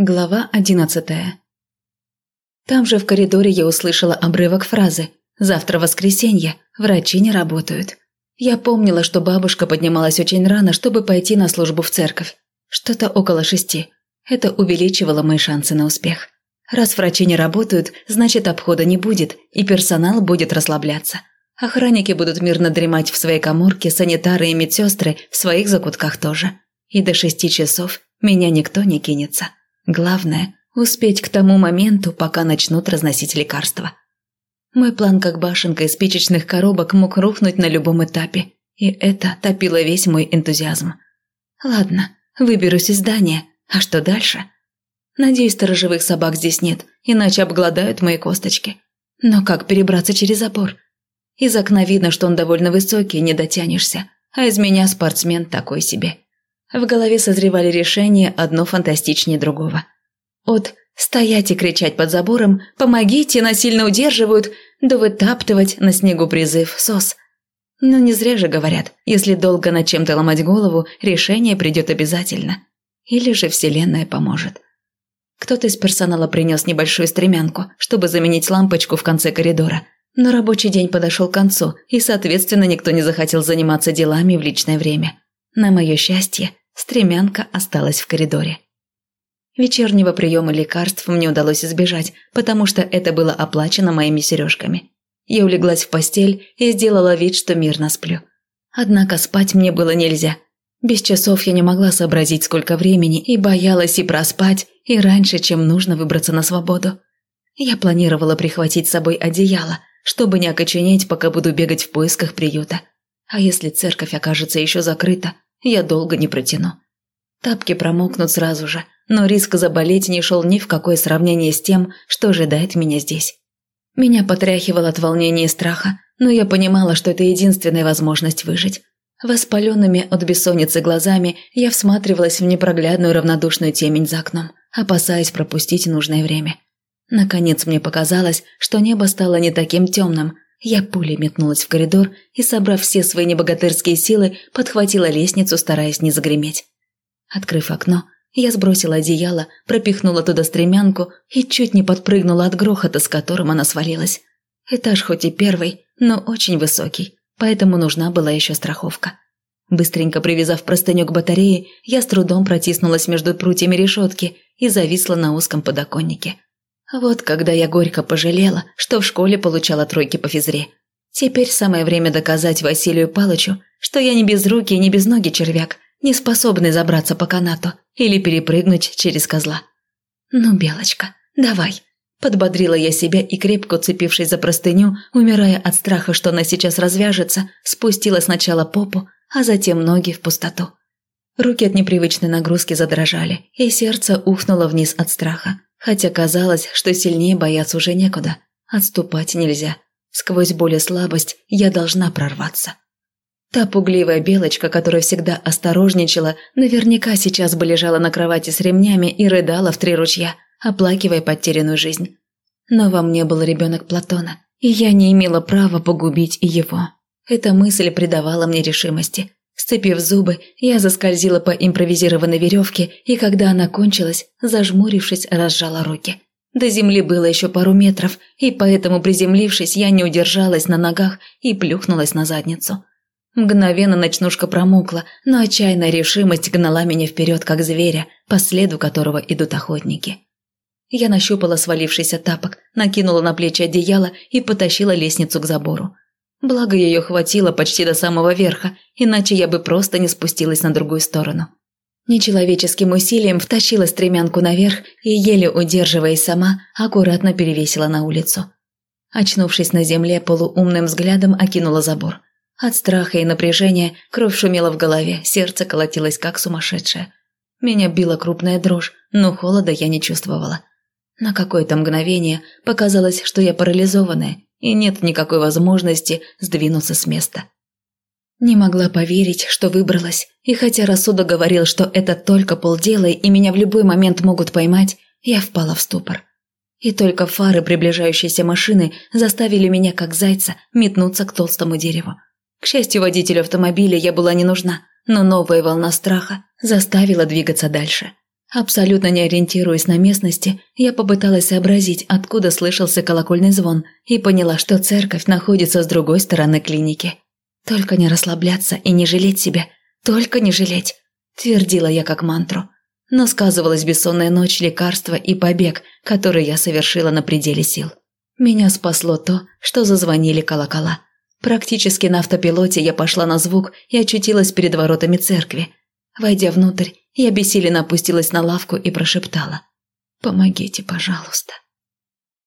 Глава одиннадцатая. Там же в коридоре я услышала обрывок фразы «Завтра воскресенье, врачи не работают». Я помнила, что бабушка поднималась очень рано, чтобы пойти на службу в церковь. Что-то около шести. Это увеличивало мои шансы на успех. Раз врачи не работают, значит обхода не будет, и персонал будет расслабляться. Охранники будут мирно дремать в своей коморке, санитары и медсестры в своих закутках тоже. И до шести часов меня никто не кинется. Главное – успеть к тому моменту, пока начнут разносить лекарства. Мой план, как башенка из спичечных коробок, мог рухнуть на любом этапе, и это топило весь мой энтузиазм. Ладно, выберусь из здания, а что дальше? Надеюсь, сторожевых собак здесь нет, иначе обгладают мои косточки. Но как перебраться через забор? Из окна видно, что он довольно высокий, не дотянешься, а из меня спортсмен такой себе. В голове созревали решения, одно фантастичнее другого. От «стоять и кричать под забором», «помогите», насильно удерживают, до вытаптывать на снегу призыв «сос». Но не зря же говорят, если долго над чем-то ломать голову, решение придет обязательно. Или же Вселенная поможет. Кто-то из персонала принес небольшую стремянку, чтобы заменить лампочку в конце коридора. Но рабочий день подошел к концу, и, соответственно, никто не захотел заниматься делами в личное время. На мое счастье, стремянка осталась в коридоре. Вечернего приема лекарств мне удалось избежать, потому что это было оплачено моими сережками. Я улеглась в постель и сделала вид, что мирно сплю. Однако спать мне было нельзя. Без часов я не могла сообразить, сколько времени, и боялась и проспать, и раньше, чем нужно выбраться на свободу. Я планировала прихватить с собой одеяло, чтобы не окоченеть, пока буду бегать в поисках приюта. А если церковь окажется еще закрыта, я долго не протяну. Тапки промокнут сразу же, но риск заболеть не шел ни в какое сравнение с тем, что ожидает меня здесь. Меня потряхивало от волнения и страха, но я понимала, что это единственная возможность выжить. Воспаленными от бессонницы глазами я всматривалась в непроглядную равнодушную темень за окном, опасаясь пропустить нужное время. Наконец мне показалось, что небо стало не таким темным, я пулей метнулась в коридор и, собрав все свои небогатырские силы, подхватила лестницу, стараясь не загреметь. Открыв окно, я сбросила одеяло, пропихнула туда стремянку и чуть не подпрыгнула от грохота, с которым она свалилась. Этаж хоть и первый, но очень высокий, поэтому нужна была еще страховка. Быстренько привязав простыню к батарее, я с трудом протиснулась между прутьями решетки и зависла на узком подоконнике. Вот когда я горько пожалела, что в школе получала тройки по физре. Теперь самое время доказать Василию Палычу, что я не без руки и не без ноги червяк, не способный забраться по канату или перепрыгнуть через козла. «Ну, Белочка, давай», – подбодрила я себя и, крепко уцепившись за простыню, умирая от страха, что она сейчас развяжется, спустила сначала попу, а затем ноги в пустоту. Руки от непривычной нагрузки задрожали, и сердце ухнуло вниз от страха. Хотя казалось, что сильнее бояться уже некуда. Отступать нельзя. Сквозь боль и слабость я должна прорваться. Та пугливая белочка, которая всегда осторожничала, наверняка сейчас бы лежала на кровати с ремнями и рыдала в три ручья, оплакивая потерянную жизнь. Но во мне был ребенок Платона, и я не имела права погубить его. Эта мысль придавала мне решимости. Сцепив зубы, я заскользила по импровизированной веревке, и когда она кончилась, зажмурившись, разжала руки. До земли было еще пару метров, и поэтому, приземлившись, я не удержалась на ногах и плюхнулась на задницу. Мгновенно ночнушка промокла, но отчаянная решимость гнала меня вперед, как зверя, по следу которого идут охотники. Я нащупала свалившийся тапок, накинула на плечи одеяло и потащила лестницу к забору. Благо ее хватило почти до самого верха, иначе я бы просто не спустилась на другую сторону. Нечеловеческим усилием втащила стремянку наверх и, еле удерживаясь сама, аккуратно перевесила на улицу. Очнувшись на земле, полуумным взглядом окинула забор. От страха и напряжения кровь шумела в голове, сердце колотилось как сумасшедшее. Меня била крупная дрожь, но холода я не чувствовала. На какое-то мгновение показалось, что я парализованная, и нет никакой возможности сдвинуться с места. Не могла поверить, что выбралась, и хотя рассудок говорил, что это только полдела и меня в любой момент могут поймать, я впала в ступор. И только фары приближающейся машины заставили меня, как зайца, метнуться к толстому дереву. К счастью, водителю автомобиля я была не нужна, но новая волна страха заставила двигаться дальше. Абсолютно не ориентируясь на местности, я попыталась сообразить, откуда слышался колокольный звон, и поняла, что церковь находится с другой стороны клиники. «Только не расслабляться и не жалеть себя, только не жалеть», – твердила я как мантру. Но сказывалась бессонная ночь, лекарства и побег, который я совершила на пределе сил. Меня спасло то, что зазвонили колокола. Практически на автопилоте я пошла на звук и очутилась перед воротами церкви. Войдя внутрь, я бессиленно опустилась на лавку и прошептала. «Помогите, пожалуйста».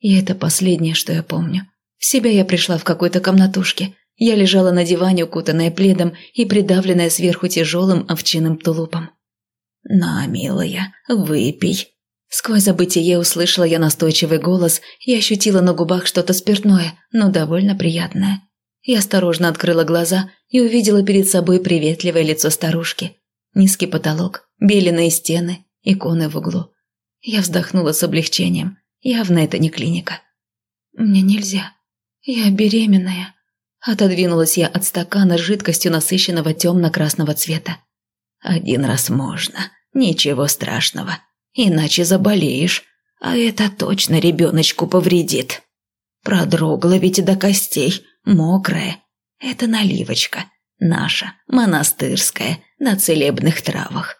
И это последнее, что я помню. В себя я пришла в какой-то комнатушке. Я лежала на диване, укутанная пледом и придавленная сверху тяжелым овчинным тулупом. «На, милая, выпей». Сквозь забытие услышала я настойчивый голос и ощутила на губах что-то спиртное, но довольно приятное. Я осторожно открыла глаза и увидела перед собой приветливое лицо старушки. Низкий потолок, беленые стены, иконы в углу. Я вздохнула с облегчением. Явно это не клиника. «Мне нельзя. Я беременная». Отодвинулась я от стакана с жидкостью насыщенного темно-красного цвета. «Один раз можно. Ничего страшного. Иначе заболеешь. А это точно ребеночку повредит. Продрогла ведь до костей, мокрая. Это наливочка. Наша, монастырская, на целебных травах.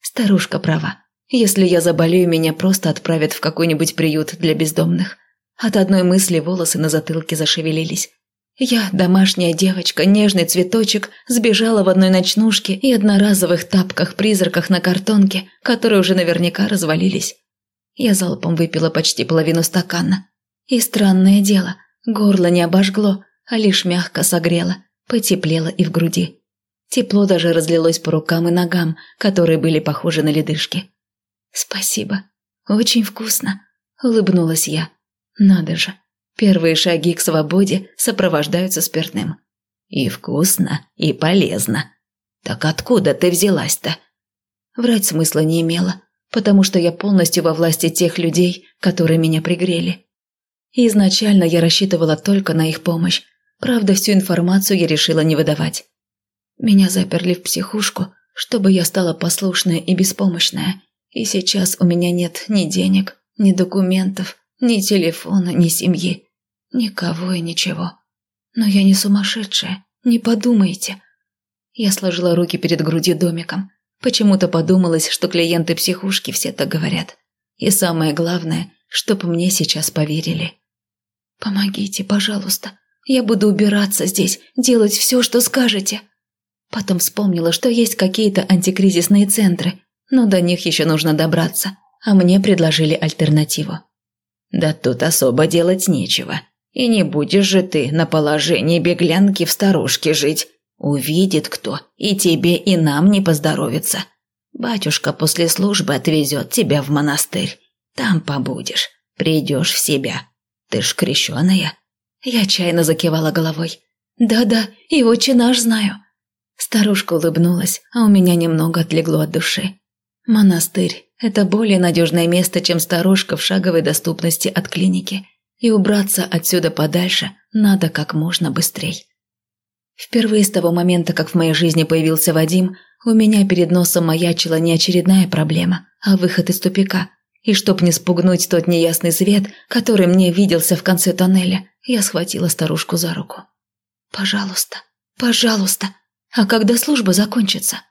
Старушка права. Если я заболею, меня просто отправят в какой-нибудь приют для бездомных. От одной мысли волосы на затылке зашевелились. Я, домашняя девочка, нежный цветочек, сбежала в одной ночнушке и одноразовых тапках-призраках на картонке, которые уже наверняка развалились. Я залпом выпила почти половину стакана. И странное дело, горло не обожгло, а лишь мягко согрело, потеплело и в груди. Тепло даже разлилось по рукам и ногам, которые были похожи на ледышки. «Спасибо. Очень вкусно», – улыбнулась я. «Надо же, первые шаги к свободе сопровождаются спиртным. И вкусно, и полезно. Так откуда ты взялась-то?» Врать смысла не имело, потому что я полностью во власти тех людей, которые меня пригрели. изначально я рассчитывала только на их помощь, правда, всю информацию я решила не выдавать. Меня заперли в психушку, чтобы я стала послушная и беспомощная. И сейчас у меня нет ни денег, ни документов, ни телефона, ни семьи. Никого и ничего. Но я не сумасшедшая, не подумайте. Я сложила руки перед грудью домиком. Почему-то подумалось, что клиенты психушки все так говорят. И самое главное, чтоб мне сейчас поверили. «Помогите, пожалуйста. Я буду убираться здесь, делать все, что скажете», Потом вспомнила, что есть какие-то антикризисные центры, но до них еще нужно добраться, а мне предложили альтернативу. «Да тут особо делать нечего. И не будешь же ты на положении беглянки в старушке жить. Увидит кто, и тебе, и нам не поздоровится. Батюшка после службы отвезет тебя в монастырь. Там побудешь, придешь в себя. Ты ж крещеная». Я отчаянно закивала головой. «Да-да, и очень наш знаю». Старушка улыбнулась, а у меня немного отлегло от души. Монастырь – это более надежное место, чем сторожка в шаговой доступности от клиники. И убраться отсюда подальше надо как можно быстрее. Впервые с того момента, как в моей жизни появился Вадим, у меня перед носом маячила не очередная проблема, а выход из тупика. И чтоб не спугнуть тот неясный свет, который мне виделся в конце тоннеля, я схватила старушку за руку. «Пожалуйста, пожалуйста, а когда служба закончится?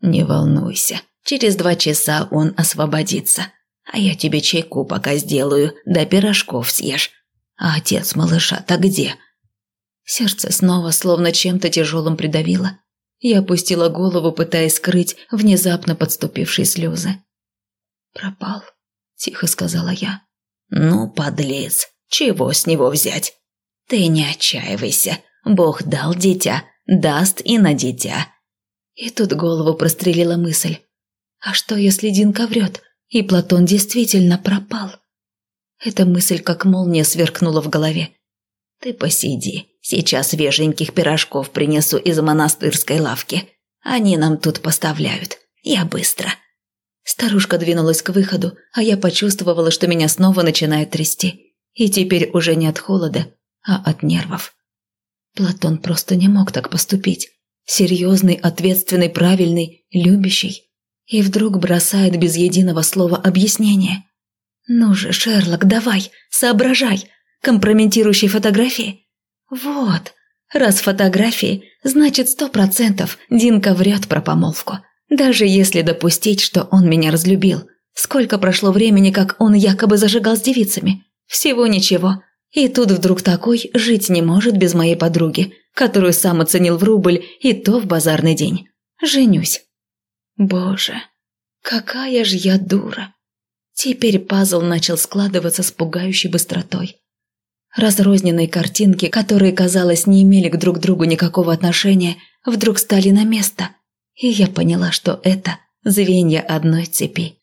Не волнуйся, через два часа он освободится. А я тебе чайку пока сделаю, да пирожков съешь. А отец малыша-то где? Сердце снова словно чем-то тяжелым придавило. Я опустила голову, пытаясь скрыть внезапно подступившие слезы. «Пропал», – тихо сказала я. «Ну, подлец, чего с него взять? Ты не отчаивайся, Бог дал дитя, даст и на дитя. И тут голову прострелила мысль. А что, если Динка врет, и Платон действительно пропал? Эта мысль как молния сверкнула в голове. «Ты посиди, сейчас свеженьких пирожков принесу из монастырской лавки. Они нам тут поставляют. Я быстро». Старушка двинулась к выходу, а я почувствовала, что меня снова начинает трясти. И теперь уже не от холода, а от нервов. Платон просто не мог так поступить. Серьезный, ответственный, правильный, любящий. И вдруг бросает без единого слова объяснения. «Ну же, Шерлок, давай, соображай. Компрометирующие фотографии? Вот, раз фотографии, значит сто процентов Динка врет про помолвку. Даже если допустить, что он меня разлюбил. Сколько прошло времени, как он якобы зажигал с девицами? Всего ничего. И тут вдруг такой жить не может без моей подруги, которую сам оценил в рубль, и то в базарный день. Женюсь. Боже, какая же я дура. Теперь пазл начал складываться с пугающей быстротой. Разрозненные картинки, которые, казалось, не имели к друг другу никакого отношения, вдруг стали на место, и я поняла, что это звенья одной цепи.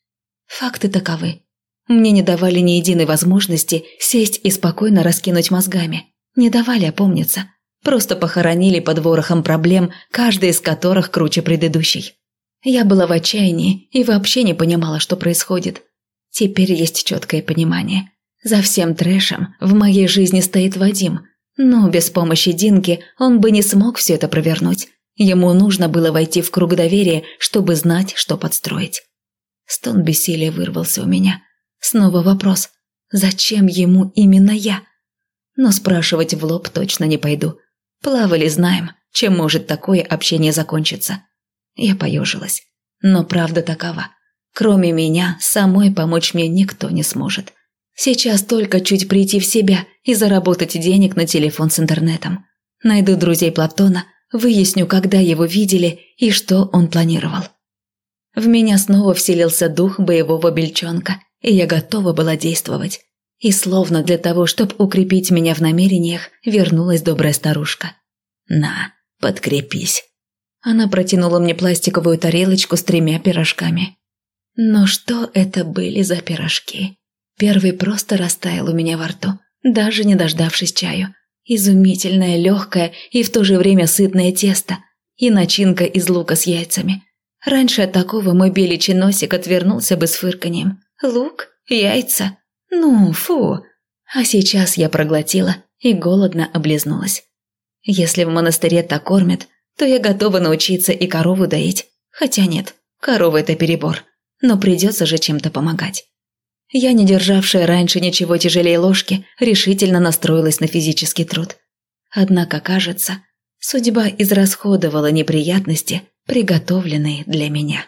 Факты таковы. Мне не давали ни единой возможности сесть и спокойно раскинуть мозгами. Не давали опомниться. Просто похоронили под ворохом проблем, каждая из которых круче предыдущей. Я была в отчаянии и вообще не понимала, что происходит. Теперь есть четкое понимание. За всем трэшем в моей жизни стоит Вадим. Но без помощи Динки он бы не смог все это провернуть. Ему нужно было войти в круг доверия, чтобы знать, что подстроить. Стон бессилия вырвался у меня. Снова вопрос. Зачем ему именно я? Но спрашивать в лоб точно не пойду. Плавали знаем, чем может такое общение закончиться. Я поежилась. Но правда такова. Кроме меня, самой помочь мне никто не сможет. Сейчас только чуть прийти в себя и заработать денег на телефон с интернетом. Найду друзей Платона, выясню, когда его видели и что он планировал. В меня снова вселился дух боевого бельчонка, и я готова была действовать. И словно для того, чтобы укрепить меня в намерениях, вернулась добрая старушка. «На, подкрепись». Она протянула мне пластиковую тарелочку с тремя пирожками. Но что это были за пирожки? Первый просто растаял у меня во рту, даже не дождавшись чаю. Изумительное, легкое и в то же время сытное тесто. И начинка из лука с яйцами. Раньше от такого мой беличий носик отвернулся бы с фырканьем. Лук? Яйца? Ну, фу. А сейчас я проглотила и голодно облизнулась. Если в монастыре так кормят, то я готова научиться и корову доить. Хотя нет, корова – это перебор. Но придется же чем-то помогать. Я, не державшая раньше ничего тяжелее ложки, решительно настроилась на физический труд. Однако, кажется, судьба израсходовала неприятности, приготовленные для меня.